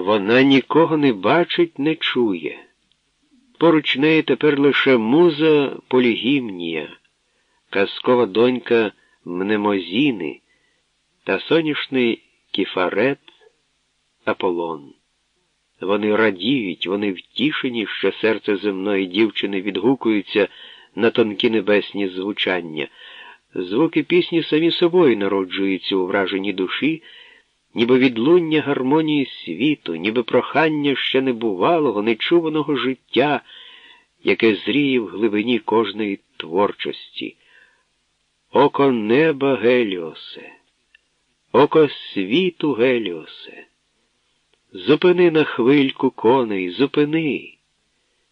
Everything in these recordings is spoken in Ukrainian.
Вона нікого не бачить, не чує. Поруч неї тепер лише муза полігімнія, казкова донька Мнемозіни та соняшний кіфарет Аполлон. Вони радіють, вони втішені, що серце земної дівчини відгукується на тонкі небесні звучання. Звуки пісні самі собою народжуються у враженні душі, ніби відлуння гармонії світу, ніби прохання ще небувалого, нечуваного життя, яке зріє в глибині кожної творчості. Око неба Геліосе, око світу Геліосе. Зупини на хвильку коней, зупини.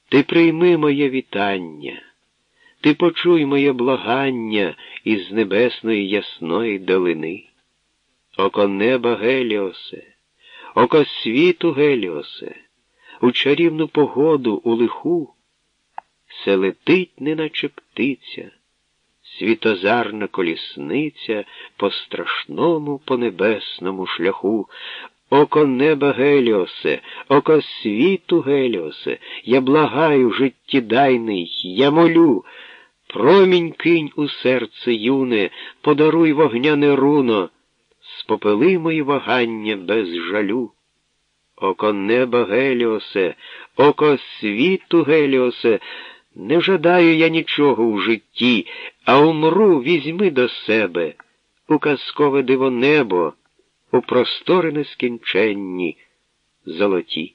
Ти прийми моє вітання, ти почуй моє благання із небесної ясної долини. Око неба Геліосе, око світу Геліосе, у чарівну погоду у лиху, все летить, неначе птиця, світозарна колісниця по страшному, по небесному шляху. Око неба Геліосе, око світу Геліосе, я благаю, життєдайний, я молю, промінь кинь у серце юне, подаруй вогняне руно, спопили мої вагання без жалю. Око неба Геліосе, око світу Геліосе, не жадаю я нічого у житті, а умру візьми до себе у казкове диво небо у простори нескінченні, золоті.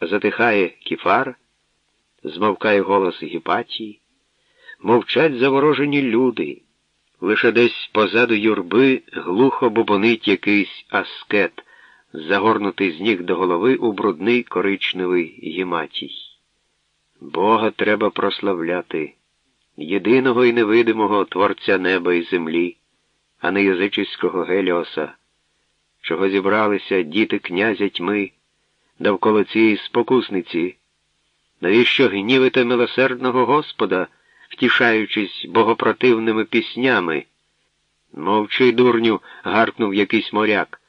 Затихає кіфар, змовкає голос Гіпатії, мовчать заворожені люди. Лише десь позаду юрби глухо бубонить якийсь аскет, загорнутий з ніг до голови у брудний коричневий гіматій. Бога треба прославляти, єдиного і невидимого Творця неба і землі, а не язичиського Геліоса чого зібралися діти князя тьми довкола цієї спокусниці. Навіщо гнівите милосердного Господа, втішаючись богопротивними піснями? Мовчи, дурню, гаркнув якийсь моряк.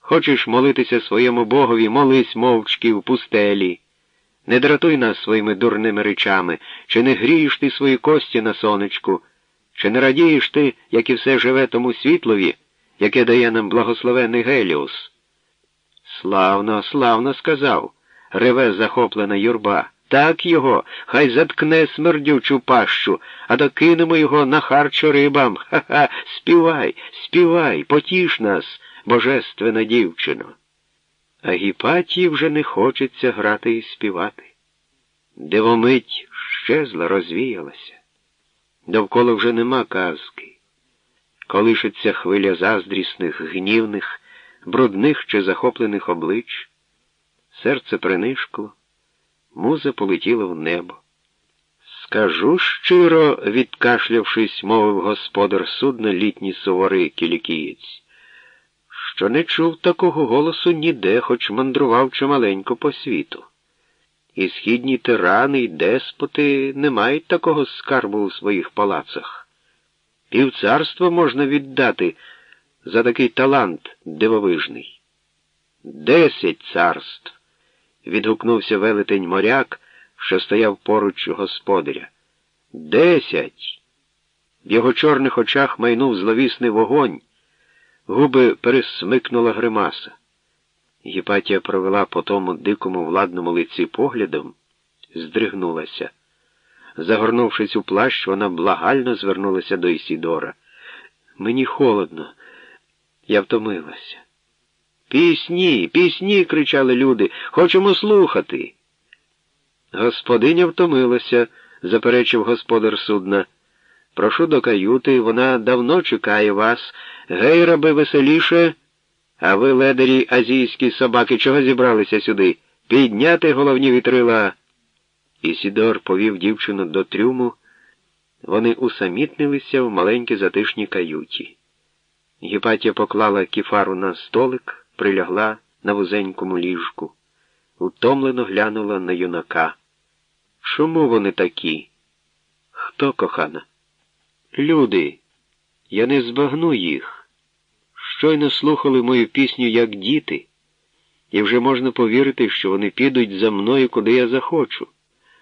Хочеш молитися своєму богові, молись мовчки в пустелі. Не дратуй нас своїми дурними речами, чи не грієш ти свої кості на сонечку, чи не радієш ти, як і все живе тому світлові, яке дає нам благословений Геліус. Славно, славно сказав, реве захоплена юрба. Так його, хай заткне смердючу пащу, а докинемо його на харчо рибам. Ха-ха, співай, співай, потіш нас, божественна дівчино. А Гіпатії вже не хочеться грати і співати. Дивомить щезла, розвіялася. Довкола вже нема казки колишиться хвиля заздрісних, гнівних, брудних чи захоплених облич, серце принишкло, муза полетіла в небо. Скажу щиро, відкашлявшись, мовив господар судна літній суворий кілікієць, що не чув такого голосу ніде, хоч мандрував чималенько по світу. І східні тирани й деспоти не мають такого скарбу у своїх палацах. Півцарства можна віддати за такий талант дивовижний. Десять царств. Відгукнувся велетень моряк, що стояв поруч господаря. Десять. В його чорних очах майнув зловісний вогонь, губи пересмикнула гримаса. Гіпатія провела по тому дикому владному лиці поглядом, здригнулася. Загорнувшись у плащ, вона благально звернулася до Ісідора. Мені холодно, я втомилася. Пісні, пісні, кричали люди, хочемо слухати. Господиня втомилася, заперечив господар судна. Прошу до каюти, вона давно чекає вас. Гей, раби, веселіше, а ви, ледарі азійські собаки, чого зібралися сюди? Підняти головні вітрила. Ісідор повів дівчину до трюму. Вони усамітнилися в маленькій затишній каюті. Гіпатія поклала кіфару на столик, прилягла на вузенькому ліжку, утомлено глянула на юнака. Чому вони такі? Хто кохана? Люди, я не збагну їх. Щойно слухали мою пісню, як діти. і вже можна повірити, що вони підуть за мною, куди я захочу.